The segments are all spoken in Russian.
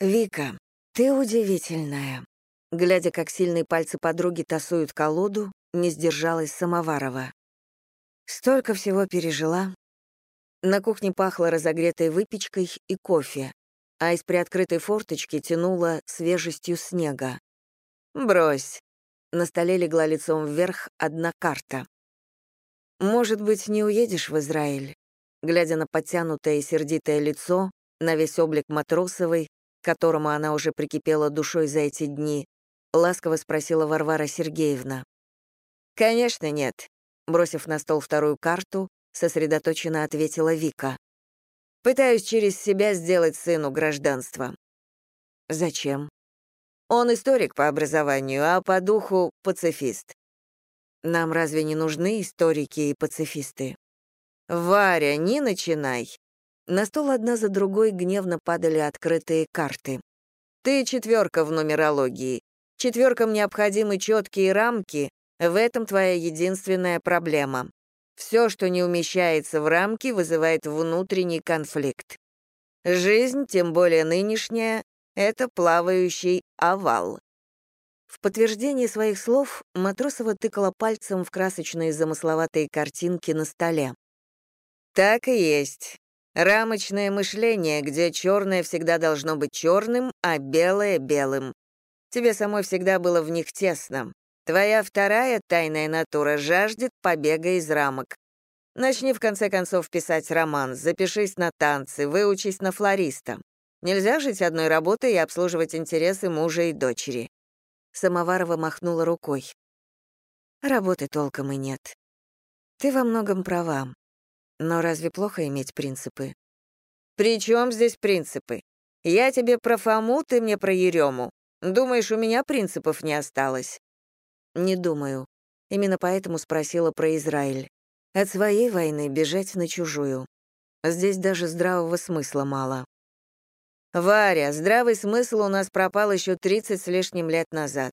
«Вика, ты удивительная». Глядя, как сильные пальцы подруги тасуют колоду, не сдержалась Самоварова. Столько всего пережила. На кухне пахло разогретой выпечкой и кофе, а из приоткрытой форточки тянуло свежестью снега. «Брось». На столе легла лицом вверх одна карта. «Может быть, не уедешь в Израиль?» Глядя на подтянутое и сердитое лицо, на весь облик Матросовой, к которому она уже прикипела душой за эти дни, ласково спросила Варвара Сергеевна. «Конечно нет», — бросив на стол вторую карту, сосредоточенно ответила Вика. «Пытаюсь через себя сделать сыну гражданство». «Зачем?» «Он историк по образованию, а по духу — пацифист». «Нам разве не нужны историки и пацифисты?» «Варя, не начинай. На стол одна за другой гневно падали открытые карты. «Ты четверка в нумерологии. Четверкам необходимы четкие рамки, в этом твоя единственная проблема. Все, что не умещается в рамки, вызывает внутренний конфликт. Жизнь, тем более нынешняя, — это плавающий овал». В подтверждение своих слов Матросова тыкала пальцем в красочные замысловатые картинки на столе. «Так и есть. Рамочное мышление, где черное всегда должно быть черным, а белое — белым. Тебе самой всегда было в них тесно. Твоя вторая тайная натура жаждет побега из рамок. Начни в конце концов писать роман, запишись на танцы, выучись на флориста. Нельзя жить одной работой и обслуживать интересы мужа и дочери. Самоварова махнула рукой. Работы толком и нет. Ты во многом права. Но разве плохо иметь принципы? «При чем здесь принципы? Я тебе про Фому, ты мне про Ерему. Думаешь, у меня принципов не осталось?» «Не думаю. Именно поэтому спросила про Израиль. От своей войны бежать на чужую. Здесь даже здравого смысла мало». «Варя, здравый смысл у нас пропал еще 30 с лишним лет назад.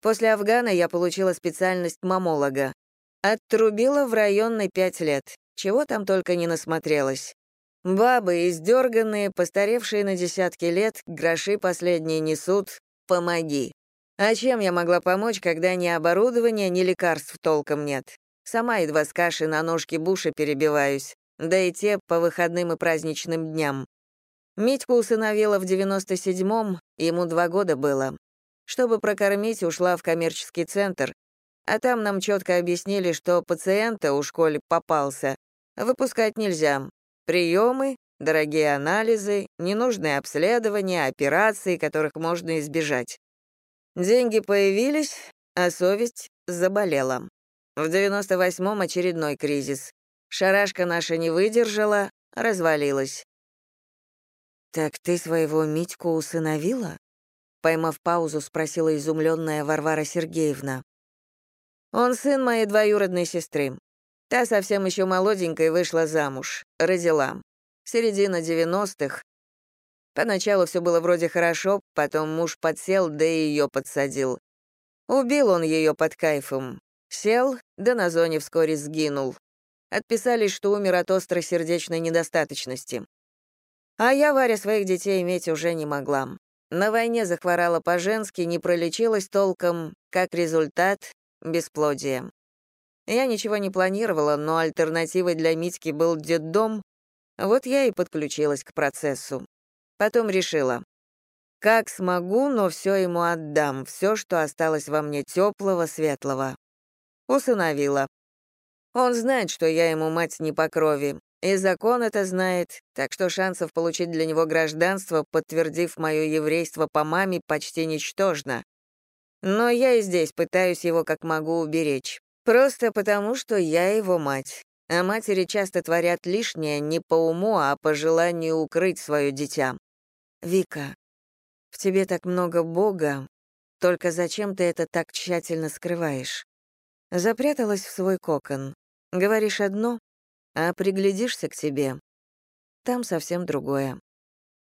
После Афгана я получила специальность мамолога. Оттрубила в районной пять лет. Чего там только не насмотрелась. Бабы, издерганные, постаревшие на десятки лет, гроши последние несут, помоги. А чем я могла помочь, когда ни оборудования, ни лекарств толком нет? Сама едва с каши на ножки Буша перебиваюсь, да и те по выходным и праздничным дням. Митьку усыновила в 97-м, ему два года было. Чтобы прокормить, ушла в коммерческий центр, а там нам четко объяснили, что пациента у школе попался. Выпускать нельзя. Приемы, дорогие анализы, ненужные обследования, операции, которых можно избежать. Деньги появились, а совесть заболела. В 98-м очередной кризис. Шарашка наша не выдержала, развалилась. «Так ты своего Митьку усыновила?» Поймав паузу, спросила изумленная Варвара Сергеевна. Он сын моей двоюродной сестры. Та совсем еще молоденькая вышла замуж, родила. Середина 90-х. Поначалу все было вроде хорошо, потом муж подсел, да и ее подсадил. Убил он ее под кайфом. Сел, да на зоне вскоре сгинул. Отписались, что умер от острой сердечной недостаточности. А я, Варя, своих детей иметь уже не могла. На войне захворала по-женски, не пролечилась толком. Как результат, бесплодие. Я ничего не планировала, но альтернативой для Митьки был детдом, вот я и подключилась к процессу. Потом решила, как смогу, но все ему отдам, все, что осталось во мне теплого, светлого. Усыновила. Он знает, что я ему мать не по крови, и закон это знает, так что шансов получить для него гражданство, подтвердив мое еврейство по маме, почти ничтожно. Но я и здесь пытаюсь его как могу уберечь. Просто потому, что я его мать. А матери часто творят лишнее не по уму, а по желанию укрыть свое дитя. Вика, в тебе так много Бога, только зачем ты это так тщательно скрываешь? Запряталась в свой кокон. Говоришь одно, а приглядишься к тебе. Там совсем другое.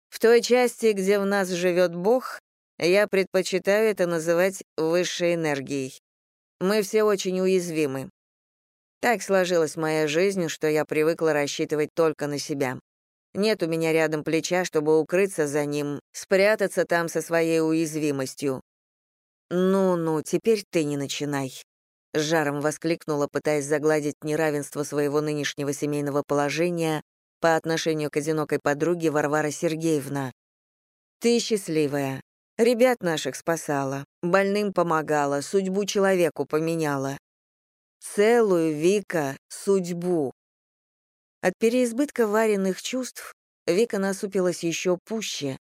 В той части, где в нас живет Бог, я предпочитаю это называть высшей энергией. Мы все очень уязвимы. Так сложилась моя жизнь, что я привыкла рассчитывать только на себя. Нет у меня рядом плеча, чтобы укрыться за ним, спрятаться там со своей уязвимостью. «Ну-ну, теперь ты не начинай», — жаром воскликнула, пытаясь загладить неравенство своего нынешнего семейного положения по отношению к одинокой подруге Варвара Сергеевна. «Ты счастливая. Ребят наших спасала, больным помогала, судьбу человеку поменяла. Целую, Вика, судьбу». От переизбытка вареных чувств Вика насупилась еще пуще.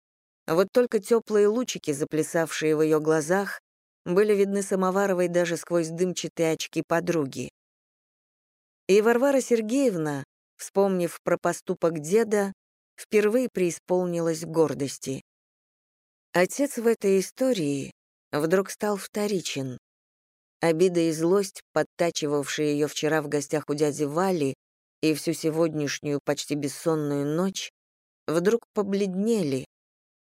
Вот только теплые лучики, заплясавшие в ее глазах, были видны Самоваровой даже сквозь дымчатые очки подруги. И Варвара Сергеевна, вспомнив про поступок деда, впервые преисполнилась гордости. Отец в этой истории вдруг стал вторичен. Обида и злость, подтачивавшие ее вчера в гостях у дяди Вали и всю сегодняшнюю почти бессонную ночь, вдруг побледнели,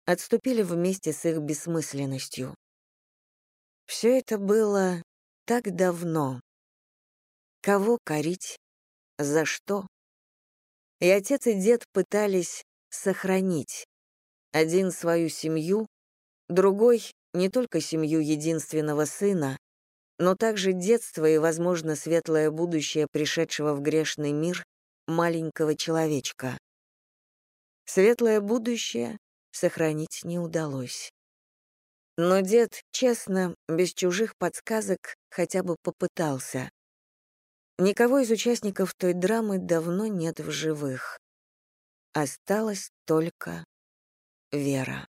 отступили вместе с их бессмысленностью. Все это было так давно. Кого корить? За что? И отец и дед пытались сохранить. Один свою семью, другой — не только семью единственного сына, но также детство и, возможно, светлое будущее пришедшего в грешный мир маленького человечка. Светлое будущее сохранить не удалось. Но дед, честно, без чужих подсказок, хотя бы попытался. Никого из участников той драмы давно нет в живых. Осталась только Вера.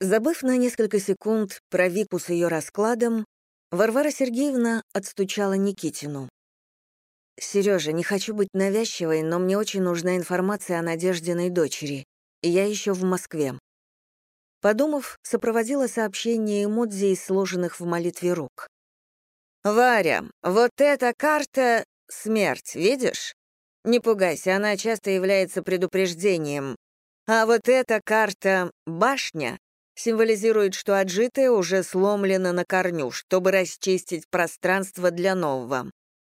Забыв на несколько секунд про Вику с ее раскладом, Варвара Сергеевна отстучала Никитину. «Сережа, не хочу быть навязчивой, но мне очень нужна информация о Надеждиной дочери. И я еще в Москве. Подумав, сопроводила сообщение эмодзи из сложенных в молитве рук. «Варя, вот эта карта — смерть, видишь? Не пугайся, она часто является предупреждением. А вот эта карта — башня, символизирует, что отжитое уже сломлено на корню, чтобы расчистить пространство для нового.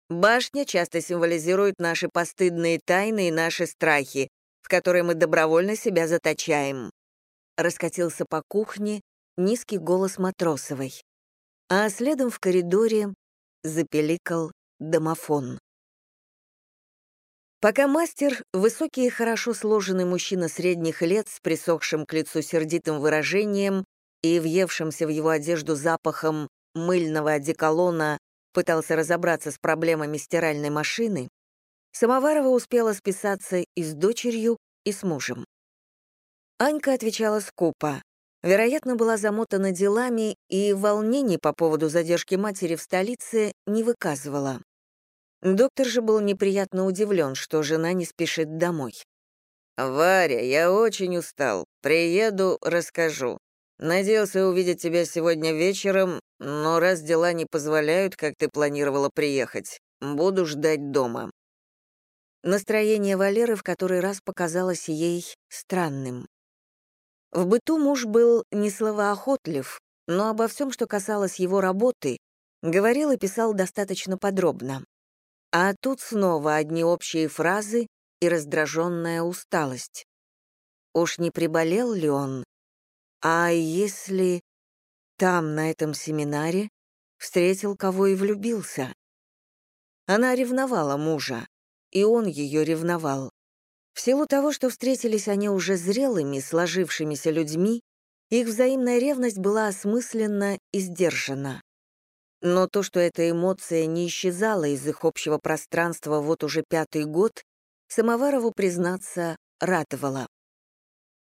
Башня часто символизирует наши постыдные тайны и наши страхи, в которые мы добровольно себя заточаем раскатился по кухне низкий голос Матросовой. А следом в коридоре запеликал домофон. Пока мастер, высокий и хорошо сложенный мужчина средних лет с присохшим к лицу сердитым выражением и въевшимся в его одежду запахом мыльного одеколона, пытался разобраться с проблемами стиральной машины, Самоварова успела списаться и с дочерью, и с мужем. Анька отвечала скупо. Вероятно, была замотана делами и волнений по поводу задержки матери в столице не выказывала. Доктор же был неприятно удивлен, что жена не спешит домой. «Варя, я очень устал. Приеду, расскажу. Надеялся увидеть тебя сегодня вечером, но раз дела не позволяют, как ты планировала приехать, буду ждать дома». Настроение Валеры в который раз показалось ей странным. В быту муж был не словоохотлив, но обо всем, что касалось его работы, говорил и писал достаточно подробно. А тут снова одни общие фразы и раздраженная усталость. Уж не приболел ли он? А если там, на этом семинаре, встретил кого и влюбился? Она ревновала мужа, и он ее ревновал. В силу того, что встретились они уже зрелыми, сложившимися людьми, их взаимная ревность была осмысленно и сдержана. Но то, что эта эмоция не исчезала из их общего пространства вот уже пятый год, Самоварову, признаться, радовало.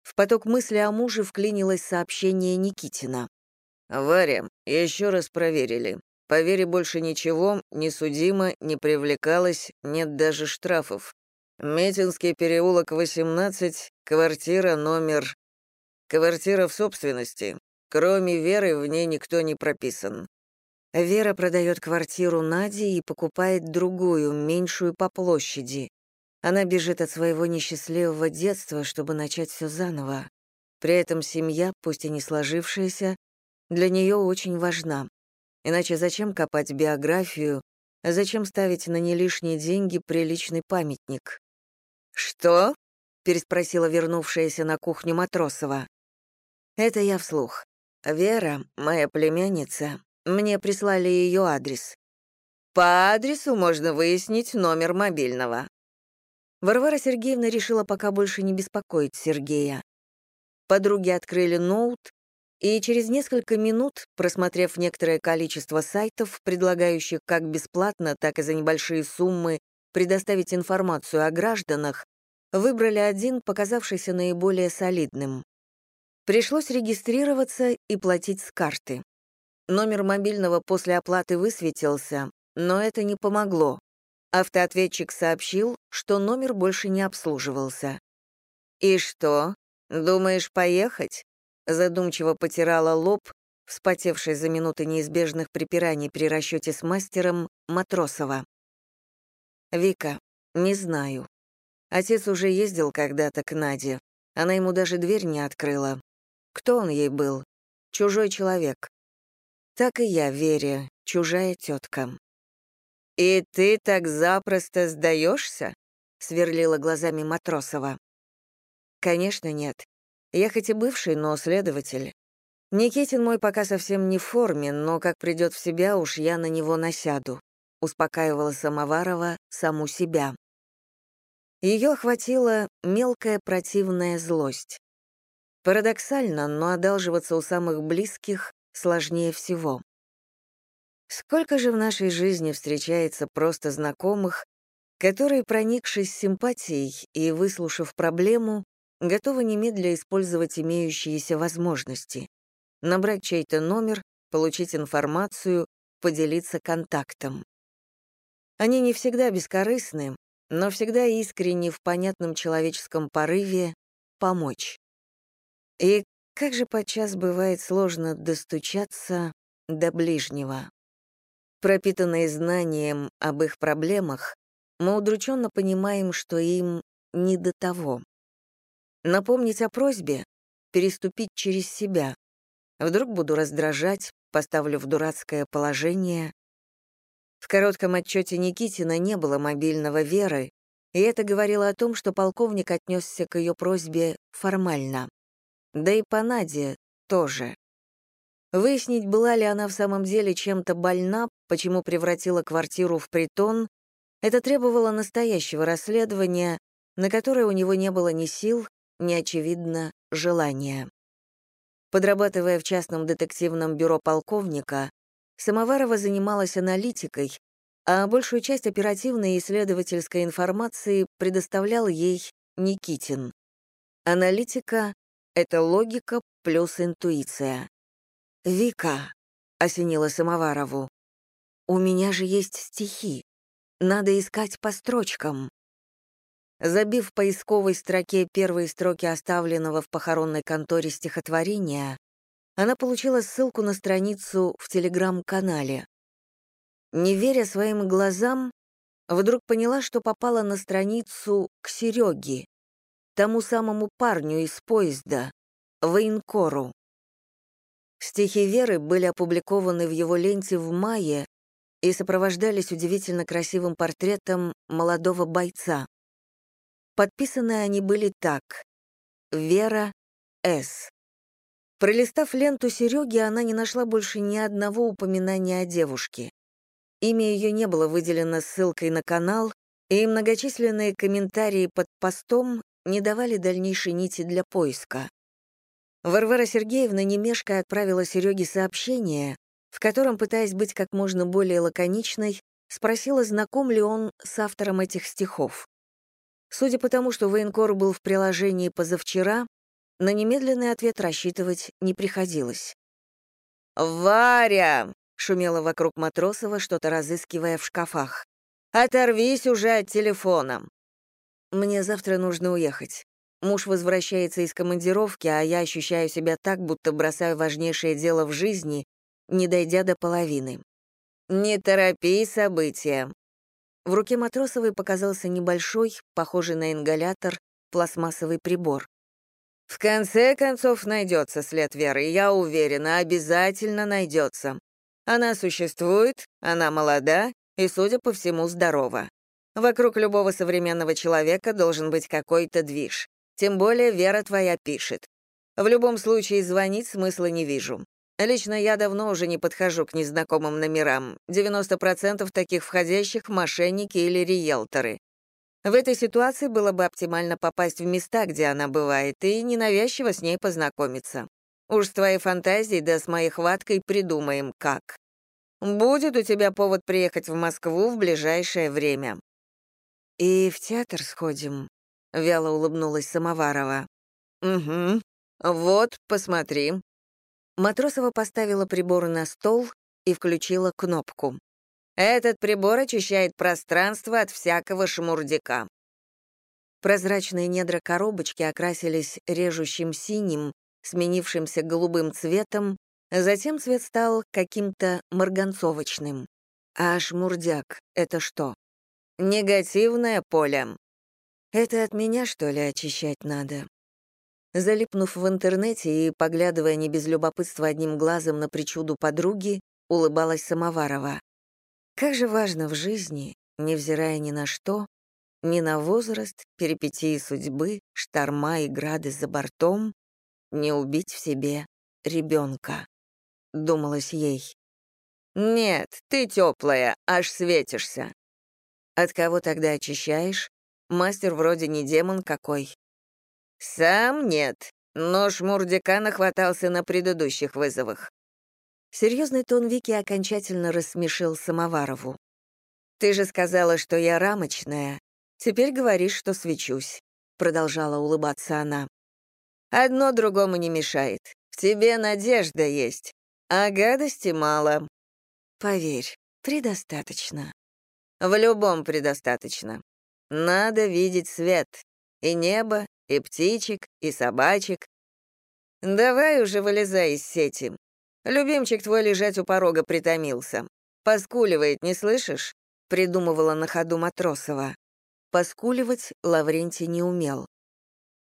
В поток мысли о муже вклинилось сообщение Никитина. «Варя, еще раз проверили. По вере больше ничего, не судимо, не привлекалось, нет даже штрафов. Метинский переулок, 18, квартира номер... Квартира в собственности. Кроме Веры, в ней никто не прописан. Вера продает квартиру Наде и покупает другую, меньшую по площади. Она бежит от своего несчастливого детства, чтобы начать все заново. При этом семья, пусть и не сложившаяся, для нее очень важна. Иначе зачем копать биографию, зачем ставить на не лишние деньги приличный памятник? «Что?» — переспросила вернувшаяся на кухню Матросова. «Это я вслух. Вера, моя племянница, мне прислали ее адрес. По адресу можно выяснить номер мобильного». Варвара Сергеевна решила пока больше не беспокоить Сергея. Подруги открыли ноут, и через несколько минут, просмотрев некоторое количество сайтов, предлагающих как бесплатно, так и за небольшие суммы предоставить информацию о гражданах, выбрали один, показавшийся наиболее солидным. Пришлось регистрироваться и платить с карты. Номер мобильного после оплаты высветился, но это не помогло. Автоответчик сообщил, что номер больше не обслуживался. «И что, думаешь поехать?» Задумчиво потирала лоб, вспотевший за минуты неизбежных припираний при расчете с мастером, Матросова. «Вика, не знаю. Отец уже ездил когда-то к Наде. Она ему даже дверь не открыла. Кто он ей был? Чужой человек. Так и я, Вере, чужая тетка. «И ты так запросто сдаешься?» — сверлила глазами Матросова. «Конечно, нет. Я хоть и бывший, но следователь. Никитин мой пока совсем не в форме, но как придет в себя, уж я на него насяду успокаивала Самоварова саму себя. Ее охватила мелкая противная злость. Парадоксально, но одалживаться у самых близких сложнее всего. Сколько же в нашей жизни встречается просто знакомых, которые, проникшись симпатией и выслушав проблему, готовы немедля использовать имеющиеся возможности, набрать чей-то номер, получить информацию, поделиться контактом. Они не всегда бескорыстны, но всегда искренне в понятном человеческом порыве помочь. И как же подчас бывает сложно достучаться до ближнего. Пропитанные знанием об их проблемах, мы удрученно понимаем, что им не до того. Напомнить о просьбе, переступить через себя. Вдруг буду раздражать, поставлю в дурацкое положение, в коротком отчете Никитина не было мобильного Веры, и это говорило о том, что полковник отнесся к ее просьбе формально. Да и по Наде тоже. Выяснить, была ли она в самом деле чем-то больна, почему превратила квартиру в притон, это требовало настоящего расследования, на которое у него не было ни сил, ни, очевидно, желания. Подрабатывая в частном детективном бюро полковника, Самоварова занималась аналитикой, а большую часть оперативной и исследовательской информации предоставлял ей Никитин. Аналитика — это логика плюс интуиция. «Вика», — осенила Самоварову, — «у меня же есть стихи. Надо искать по строчкам». Забив в поисковой строке первые строки оставленного в похоронной конторе стихотворения, она получила ссылку на страницу в телеграм-канале. Не веря своим глазам, вдруг поняла, что попала на страницу к Сереге, тому самому парню из поезда, военкору. Стихи Веры были опубликованы в его ленте в мае и сопровождались удивительно красивым портретом молодого бойца. Подписаны они были так «Вера С». Пролистав ленту Сереги, она не нашла больше ни одного упоминания о девушке. Имя ее не было выделено ссылкой на канал, и многочисленные комментарии под постом не давали дальнейшей нити для поиска. Варвара Сергеевна немешко отправила Сереге сообщение, в котором, пытаясь быть как можно более лаконичной, спросила, знаком ли он с автором этих стихов. Судя по тому, что военкор был в приложении позавчера, на немедленный ответ рассчитывать не приходилось. «Варя!» — шумела вокруг Матросова, что-то разыскивая в шкафах. «Оторвись уже от телефона!» «Мне завтра нужно уехать. Муж возвращается из командировки, а я ощущаю себя так, будто бросаю важнейшее дело в жизни, не дойдя до половины. Не торопи события». В руке Матросовой показался небольшой, похожий на ингалятор, пластмассовый прибор. В конце концов найдется след Веры, я уверена, обязательно найдется. Она существует, она молода и, судя по всему, здорова. Вокруг любого современного человека должен быть какой-то движ. Тем более Вера твоя пишет. В любом случае звонить смысла не вижу. Лично я давно уже не подхожу к незнакомым номерам. 90% таких входящих — мошенники или риэлторы. В этой ситуации было бы оптимально попасть в места, где она бывает, и ненавязчиво с ней познакомиться. Уж с твоей фантазией да с моей хваткой придумаем, как. Будет у тебя повод приехать в Москву в ближайшее время. И в театр сходим, — вяло улыбнулась Самоварова. «Угу. Вот, посмотри». Матросова поставила прибор на стол и включила кнопку. Этот прибор очищает пространство от всякого шмурдяка. Прозрачные недра коробочки окрасились режущим синим, сменившимся голубым цветом, затем цвет стал каким-то марганцовочным. А шмурдяк — это что? Негативное поле. Это от меня, что ли, очищать надо? Залипнув в интернете и поглядывая не без любопытства одним глазом на причуду подруги, улыбалась Самоварова. Как же важно в жизни, невзирая ни на что, ни на возраст, перипетии судьбы, шторма и грады за бортом, не убить в себе ребенка, думалось ей. «Нет, ты теплая, аж светишься». От кого тогда очищаешь? Мастер вроде не демон какой. Сам нет, но шмурдяка нахватался на предыдущих вызовах. Серьезный тон Вики окончательно рассмешил Самоварову. «Ты же сказала, что я рамочная. Теперь говоришь, что свечусь», — продолжала улыбаться она. «Одно другому не мешает. В тебе надежда есть, а гадости мало». «Поверь, предостаточно». «В любом предостаточно. Надо видеть свет. И небо, и птичек, и собачек. Давай уже вылезай из сети. Любимчик твой лежать у порога притомился. Поскуливает, не слышишь?» — придумывала на ходу Матросова. Поскуливать Лаврентий не умел.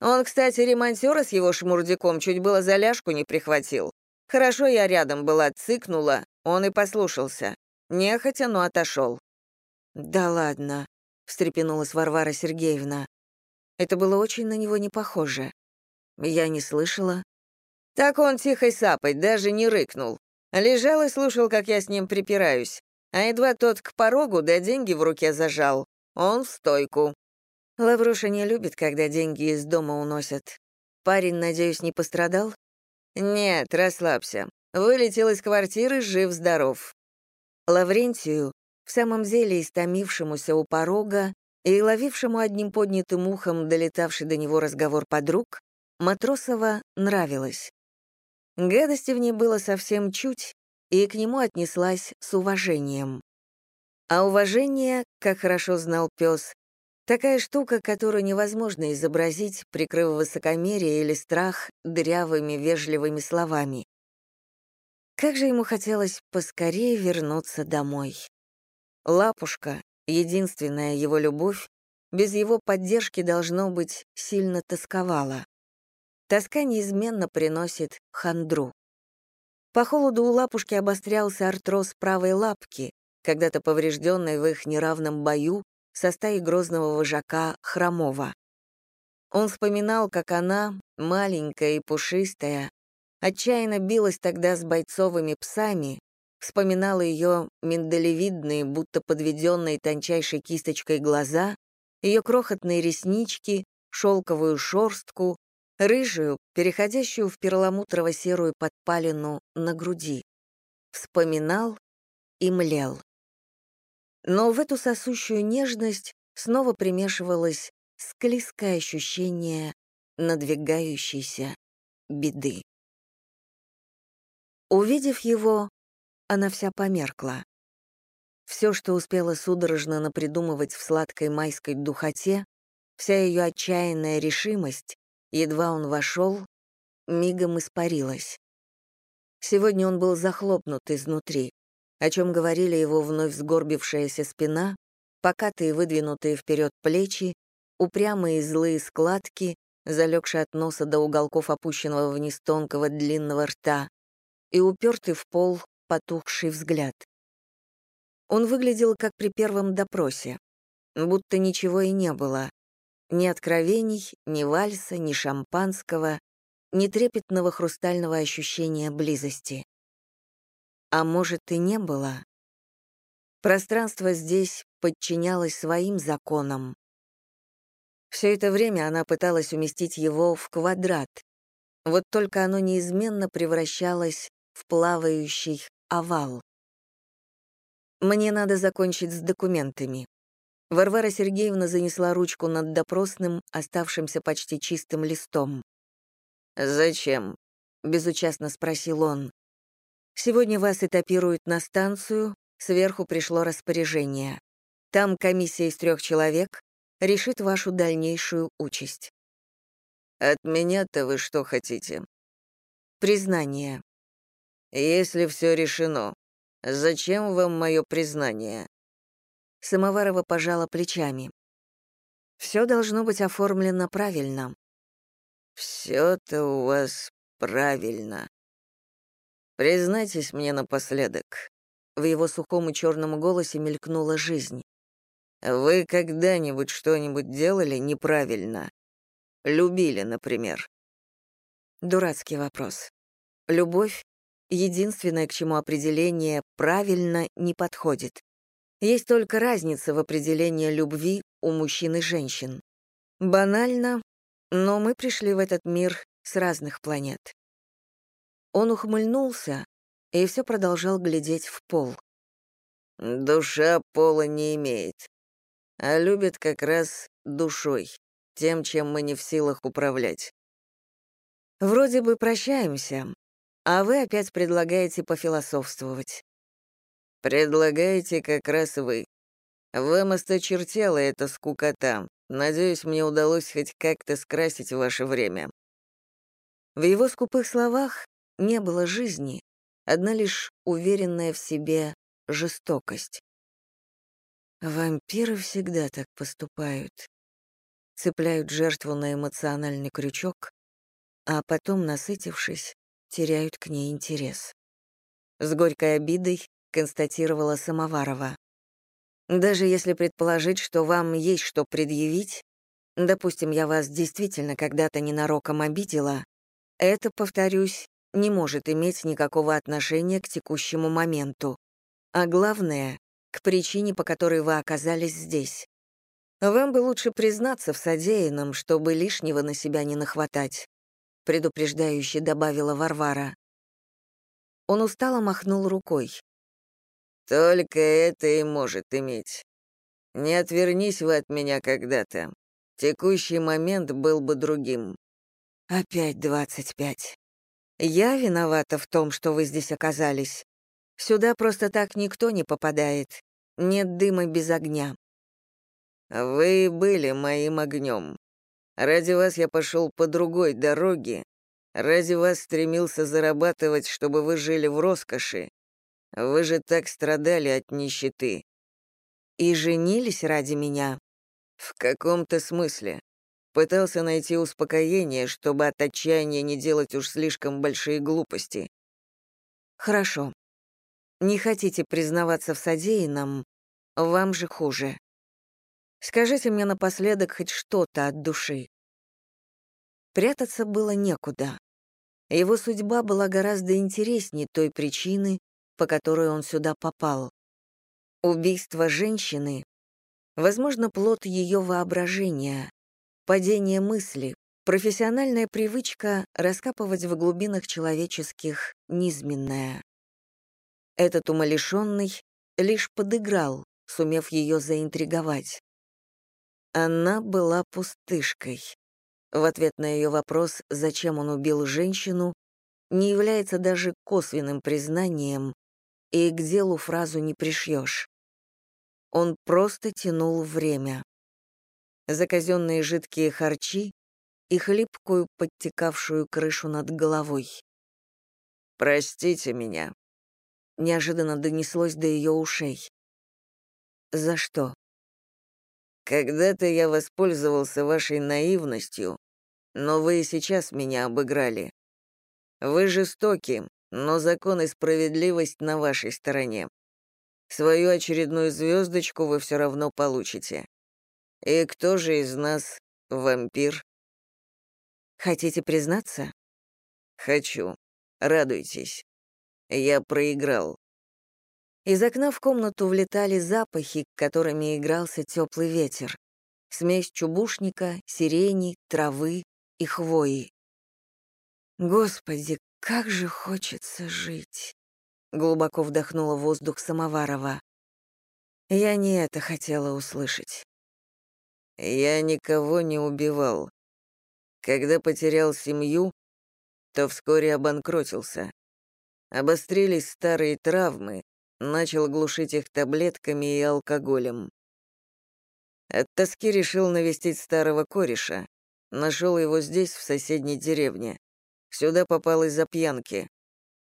Он, кстати, ремонтера с его шмурдяком чуть было за ляжку не прихватил. Хорошо я рядом была, цыкнула, он и послушался. Нехотя, но отошел. «Да ладно», — встрепенулась Варвара Сергеевна. Это было очень на него не похоже. Я не слышала, так он тихой сапой, даже не рыкнул. Лежал и слушал, как я с ним припираюсь. А едва тот к порогу, да деньги в руке зажал. Он в стойку. Лавруша не любит, когда деньги из дома уносят. Парень, надеюсь, не пострадал? Нет, расслабься. Вылетел из квартиры жив-здоров. Лаврентию, в самом деле истомившемуся у порога и ловившему одним поднятым ухом долетавший до него разговор подруг, Матросова нравилось. Гадости в ней было совсем чуть, и к нему отнеслась с уважением. А уважение, как хорошо знал пес, такая штука, которую невозможно изобразить, прикрыв высокомерие или страх дырявыми вежливыми словами. Как же ему хотелось поскорее вернуться домой. Лапушка, единственная его любовь, без его поддержки, должно быть, сильно тосковала. Тоска неизменно приносит хандру. По холоду у лапушки обострялся артроз правой лапки, когда-то поврежденной в их неравном бою со стаей грозного вожака Хромова. Он вспоминал, как она, маленькая и пушистая, отчаянно билась тогда с бойцовыми псами, вспоминал ее миндалевидные, будто подведенные тончайшей кисточкой глаза, ее крохотные реснички, шелковую шорстку, рыжую, переходящую в перламутрово-серую подпалину на груди. Вспоминал и млел. Но в эту сосущую нежность снова примешивалось склизкое ощущение надвигающейся беды. Увидев его, она вся померкла. Все, что успела судорожно напридумывать в сладкой майской духоте, вся ее отчаянная решимость, Едва он вошел, мигом испарилась. Сегодня он был захлопнут изнутри, о чем говорили его вновь сгорбившаяся спина, покатые выдвинутые вперед плечи, упрямые злые складки, залегшие от носа до уголков опущенного вниз тонкого длинного рта, и упертый в пол потухший взгляд. Он выглядел как при первом допросе. будто ничего и не было. Ни откровений, ни вальса, ни шампанского, ни трепетного хрустального ощущения близости. А может, и не было? Пространство здесь подчинялось своим законам. Все это время она пыталась уместить его в квадрат, вот только оно неизменно превращалось в плавающий овал. «Мне надо закончить с документами». Варвара Сергеевна занесла ручку над допросным, оставшимся почти чистым листом. «Зачем?» — безучастно спросил он. «Сегодня вас этапируют на станцию, сверху пришло распоряжение. Там комиссия из трех человек решит вашу дальнейшую участь». «От меня-то вы что хотите?» «Признание». «Если все решено, зачем вам мое признание?» Самоварова пожала плечами. «Все должно быть оформлено правильно. Все-то у вас правильно. Признайтесь мне напоследок. В его сухом и черном голосе мелькнула жизнь. Вы когда-нибудь что-нибудь делали неправильно? Любили, например? Дурацкий вопрос. Любовь — единственное, к чему определение «правильно» не подходит. Есть только разница в определении любви у мужчин и женщин. Банально, но мы пришли в этот мир с разных планет. Он ухмыльнулся и все продолжал глядеть в пол. «Душа пола не имеет, а любит как раз душой, тем, чем мы не в силах управлять». «Вроде бы прощаемся, а вы опять предлагаете пофилософствовать». «Предлагаете как раз вы. Вам осточертела эта скукота, Надеюсь, мне удалось хоть как-то скрасить ваше время». В его скупых словах не было жизни, одна лишь уверенная в себе жестокость. Вампиры всегда так поступают. Цепляют жертву на эмоциональный крючок, а потом, насытившись, теряют к ней интерес. С горькой обидой констатировала Самоварова. Даже если предположить, что вам есть что предъявить, допустим, я вас действительно когда-то ненароком обидела, это, повторюсь, не может иметь никакого отношения к текущему моменту. А главное, к причине, по которой вы оказались здесь. Вам бы лучше признаться в содеянном, чтобы лишнего на себя не нахватать, предупреждающе добавила Варвара. Он устало махнул рукой. Только это и может иметь. Не отвернись вы от меня когда-то. Текущий момент был бы другим. Опять двадцать пять. Я виновата в том, что вы здесь оказались. Сюда просто так никто не попадает. Нет дыма без огня. Вы были моим огнем. Ради вас я пошел по другой дороге. Ради вас стремился зарабатывать, чтобы вы жили в роскоши. Вы же так страдали от нищеты. И женились ради меня? В каком-то смысле. Пытался найти успокоение, чтобы от отчаяния не делать уж слишком большие глупости. Хорошо. Не хотите признаваться в содеянном, вам же хуже. Скажите мне напоследок хоть что-то от души. Прятаться было некуда. Его судьба была гораздо интереснее той причины, по которой он сюда попал. Убийство женщины, возможно, плод ее воображения, падение мысли, профессиональная привычка раскапывать в глубинах человеческих низменное. Этот умалишенный лишь подыграл, сумев ее заинтриговать. Она была пустышкой. В ответ на ее вопрос, зачем он убил женщину, не является даже косвенным признанием, и к делу фразу не пришьешь. Он просто тянул время. За казенные жидкие харчи и хлипкую подтекавшую крышу над головой. «Простите меня», — неожиданно донеслось до ее ушей. «За что?» «Когда-то я воспользовался вашей наивностью, но вы и сейчас меня обыграли. Вы жестоки, но закон и справедливость на вашей стороне. Свою очередную звездочку вы все равно получите. И кто же из нас вампир? Хотите признаться? Хочу. Радуйтесь. Я проиграл. Из окна в комнату влетали запахи, которыми игрался теплый ветер. Смесь чубушника, сирени, травы и хвои. Господи, как же хочется жить! Глубоко вдохнула воздух Самоварова. Я не это хотела услышать. Я никого не убивал. Когда потерял семью, то вскоре обанкротился. Обострились старые травмы, начал глушить их таблетками и алкоголем. От тоски решил навестить старого кореша. Нашел его здесь, в соседней деревне. Сюда попал из-за пьянки.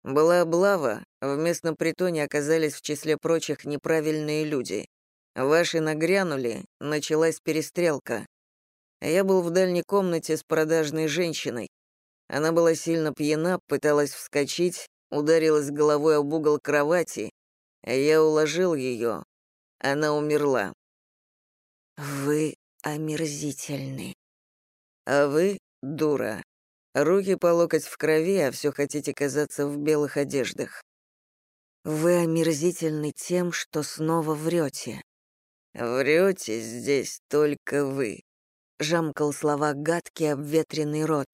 Была облава, в местном притоне оказались в числе прочих неправильные люди. Ваши нагрянули, началась перестрелка. Я был в дальней комнате с продажной женщиной. Она была сильно пьяна, пыталась вскочить, ударилась головой об угол кровати. Я уложил ее. Она умерла. «Вы омерзительны». «А вы — дура. Руки по локоть в крови, а все хотите казаться в белых одеждах». «Вы омерзительны тем, что снова врете». «Врете здесь только вы», — жамкал слова гадкий обветренный рот.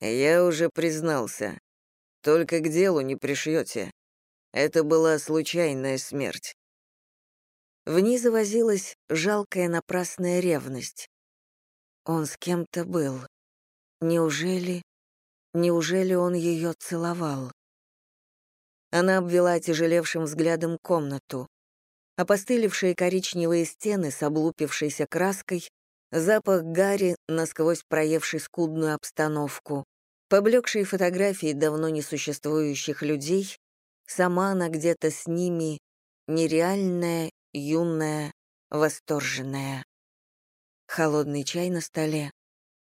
«Я уже признался. Только к делу не пришьете. Это была случайная смерть». В ней завозилась жалкая напрасная ревность. Он с кем-то был. Неужели... Неужели он ее целовал? Она обвела тяжелевшим взглядом комнату. Опостылевшие коричневые стены с облупившейся краской, запах гари, насквозь проевший скудную обстановку, поблекшие фотографии давно несуществующих людей, сама она где-то с ними, нереальная, юная, восторженная. Холодный чай на столе,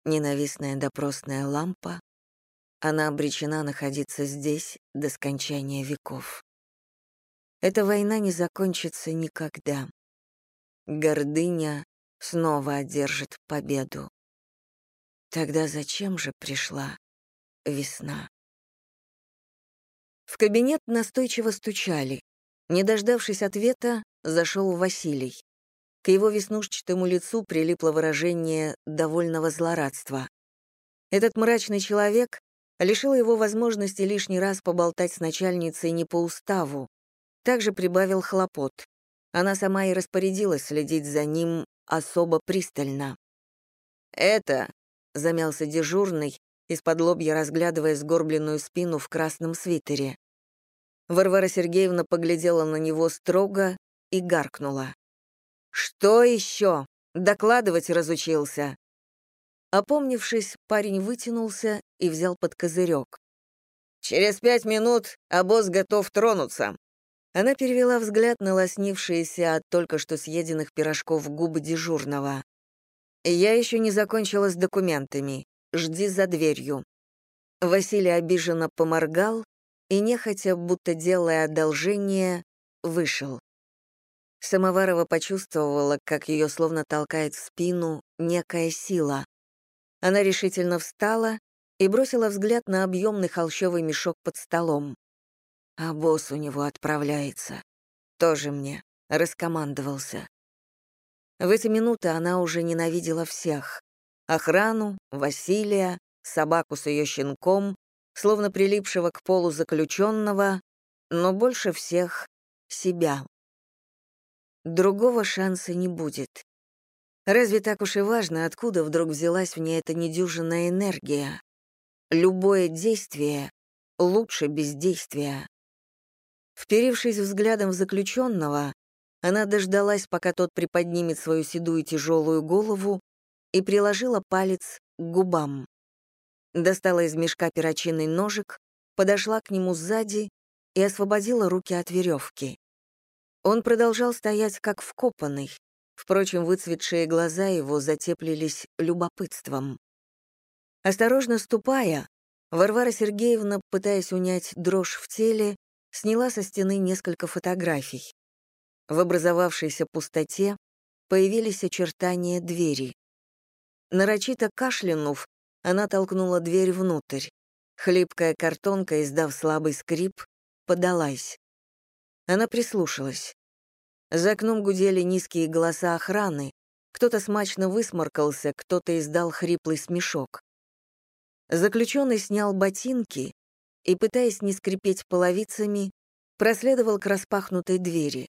ненавистная допросная лампа. Она обречена находиться здесь до скончания веков. Эта война не закончится никогда. Гордыня снова одержит победу. Тогда зачем же пришла весна? В кабинет настойчиво стучали. Не дождавшись ответа, зашел Василий. К его веснушчатому лицу прилипло выражение довольного злорадства. Этот мрачный человек лишил его возможности лишний раз поболтать с начальницей не по уставу, также прибавил хлопот. Она сама и распорядилась следить за ним особо пристально. «Это», — замялся дежурный, из-под лобья разглядывая сгорбленную спину в красном свитере. Варвара Сергеевна поглядела на него строго и гаркнула. «Что еще? Докладывать разучился». Опомнившись, парень вытянулся и взял под козырек. «Через пять минут обоз готов тронуться. Она перевела взгляд на лоснившиеся от только что съеденных пирожков губы дежурного. «Я еще не закончила с документами. Жди за дверью». Василий обиженно поморгал и, нехотя, будто делая одолжение, вышел. Самоварова почувствовала, как ее словно толкает в спину некая сила. Она решительно встала и бросила взгляд на объемный холщовый мешок под столом. А босс у него отправляется. Тоже мне раскомандовался. В эти минуты она уже ненавидела всех. Охрану, Василия, собаку с ее щенком, словно прилипшего к полу заключенного, но больше всех — себя. Другого шанса не будет. Разве так уж и важно, откуда вдруг взялась в ней эта недюжинная энергия? Любое действие лучше бездействия. Вперившись взглядом в заключенного, она дождалась, пока тот приподнимет свою седую тяжелую голову и приложила палец к губам. Достала из мешка перочинный ножик, подошла к нему сзади и освободила руки от веревки. Он продолжал стоять как вкопанный, впрочем, выцветшие глаза его затеплились любопытством. Осторожно ступая, Варвара Сергеевна, пытаясь унять дрожь в теле, сняла со стены несколько фотографий. В образовавшейся пустоте появились очертания двери. Нарочито кашлянув, она толкнула дверь внутрь. Хлипкая картонка, издав слабый скрип, подалась. Она прислушалась. За окном гудели низкие голоса охраны, кто-то смачно высморкался, кто-то издал хриплый смешок. Заключенный снял ботинки и, пытаясь не скрипеть половицами, проследовал к распахнутой двери.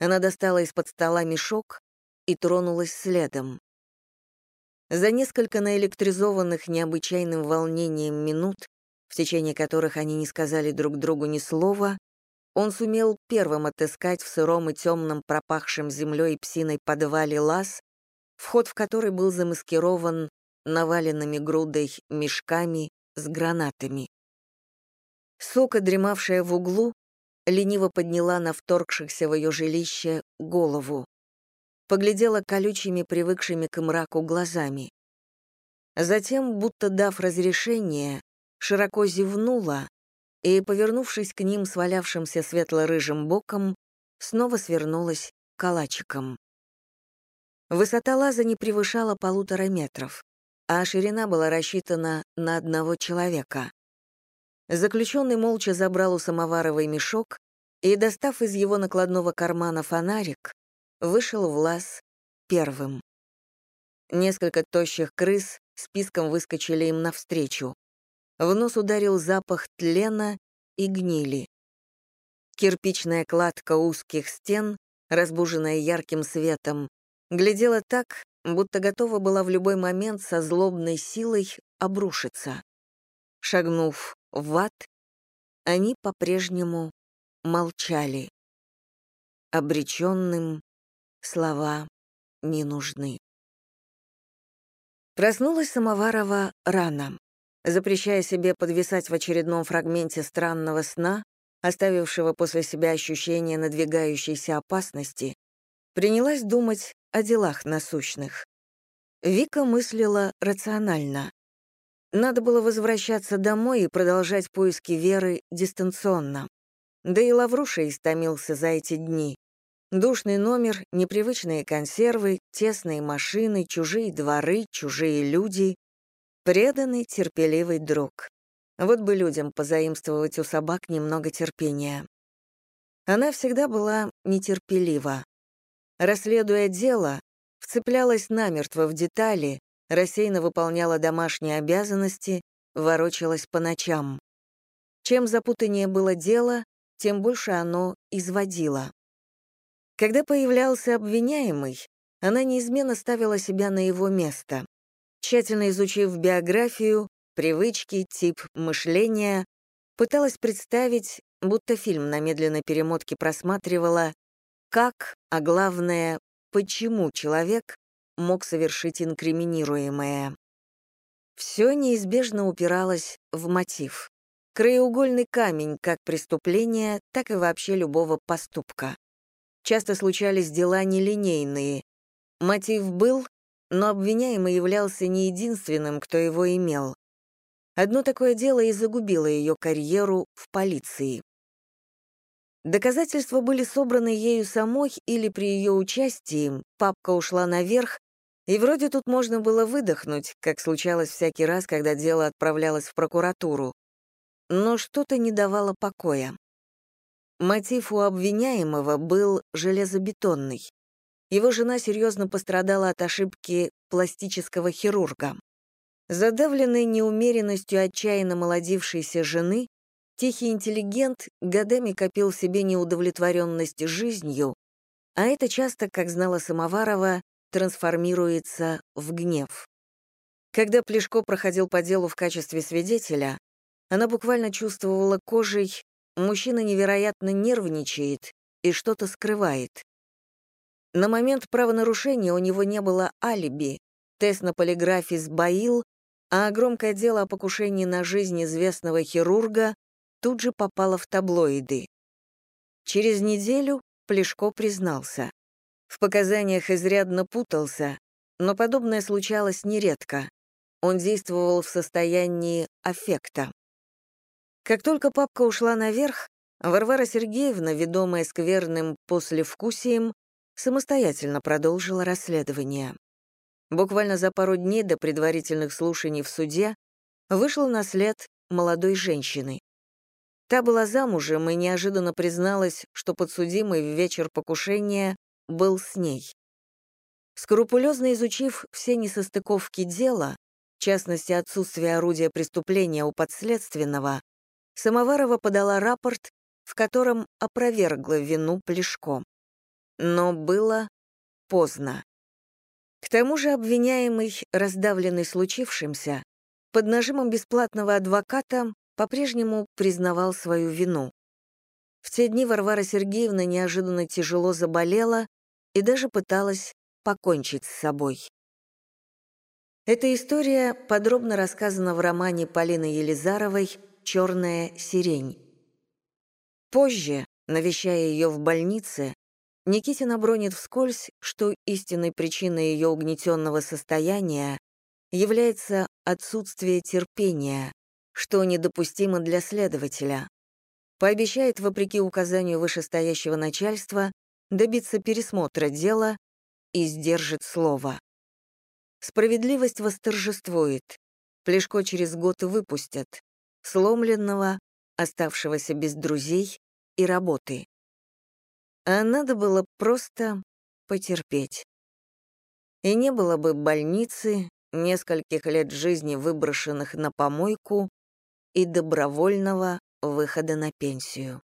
Она достала из-под стола мешок и тронулась следом. За несколько наэлектризованных необычайным волнением минут, в течение которых они не сказали друг другу ни слова, он сумел первым отыскать в сыром и темном пропахшем землей и псиной подвале лаз, вход в который был замаскирован наваленными грудой мешками с гранатами. Сока, дремавшая в углу, лениво подняла на вторгшихся в ее жилище голову. Поглядела колючими, привыкшими к мраку глазами. Затем, будто дав разрешение, широко зевнула и, повернувшись к ним свалявшимся светло-рыжим боком, снова свернулась калачиком. Высота лаза не превышала полутора метров, а ширина была рассчитана на одного человека. Заключенный молча забрал у Самоваровой мешок и, достав из его накладного кармана фонарик, вышел в первым. Несколько тощих крыс списком выскочили им навстречу. В нос ударил запах тлена и гнили. Кирпичная кладка узких стен, разбуженная ярким светом, глядела так, будто готова была в любой момент со злобной силой обрушиться. Шагнув в ад, они по-прежнему молчали. Обреченным слова не нужны. Проснулась Самоварова рано запрещая себе подвисать в очередном фрагменте странного сна, оставившего после себя ощущение надвигающейся опасности, принялась думать о делах насущных. Вика мыслила рационально. Надо было возвращаться домой и продолжать поиски Веры дистанционно. Да и Лавруша истомился за эти дни. Душный номер, непривычные консервы, тесные машины, чужие дворы, чужие люди. Преданный, терпеливый друг. Вот бы людям позаимствовать у собак немного терпения. Она всегда была нетерпелива. Расследуя дело, вцеплялась намертво в детали, рассеянно выполняла домашние обязанности, ворочалась по ночам. Чем запутаннее было дело, тем больше оно изводило. Когда появлялся обвиняемый, она неизменно ставила себя на его место. Тщательно изучив биографию, привычки, тип мышления, пыталась представить, будто фильм на медленной перемотке просматривала, как, а главное, почему человек мог совершить инкриминируемое. Все неизбежно упиралось в мотив. Краеугольный камень как преступления, так и вообще любого поступка. Часто случались дела нелинейные. Мотив был, но обвиняемый являлся не единственным, кто его имел. Одно такое дело и загубило ее карьеру в полиции. Доказательства были собраны ею самой или при ее участии, папка ушла наверх, и вроде тут можно было выдохнуть, как случалось всякий раз, когда дело отправлялось в прокуратуру. Но что-то не давало покоя. Мотив у обвиняемого был железобетонный. Его жена серьезно пострадала от ошибки пластического хирурга. Задавленный неумеренностью отчаянно молодившейся жены, тихий интеллигент годами копил себе неудовлетворенность жизнью, а это часто, как знала Самоварова, трансформируется в гнев. Когда Плешко проходил по делу в качестве свидетеля, она буквально чувствовала кожей, мужчина невероятно нервничает и что-то скрывает. На момент правонарушения у него не было алиби, тест на полиграфе сбоил, а громкое дело о покушении на жизнь известного хирурга тут же попало в таблоиды. Через неделю Плешко признался. В показаниях изрядно путался, но подобное случалось нередко. Он действовал в состоянии аффекта. Как только папка ушла наверх, Варвара Сергеевна, ведомая скверным послевкусием, самостоятельно продолжила расследование. Буквально за пару дней до предварительных слушаний в суде вышел на след молодой женщины. Та была замужем и неожиданно призналась, что подсудимый в вечер покушения был с ней. Скрупулезно изучив все несостыковки дела, в частности отсутствие орудия преступления у подследственного, Самоварова подала рапорт, в котором опровергла вину Плешко. Но было поздно. К тому же обвиняемый, раздавленный случившимся, под нажимом бесплатного адвоката по-прежнему признавал свою вину. В те дни Варвара Сергеевна неожиданно тяжело заболела и даже пыталась покончить с собой. Эта история подробно рассказана в романе Полины Елизаровой «Черная сирень». Позже, навещая ее в больнице, Никитина бронит вскользь, что истинной причиной ее угнетенного состояния является отсутствие терпения, что недопустимо для следователя. Пообещает, вопреки указанию вышестоящего начальства, добиться пересмотра дела и сдержит слово. Справедливость восторжествует. Плешко через год выпустят. Сломленного, оставшегося без друзей и работы. А надо было просто потерпеть. И не было бы больницы, нескольких лет жизни, выброшенных на помойку, и добровольного выхода на пенсию.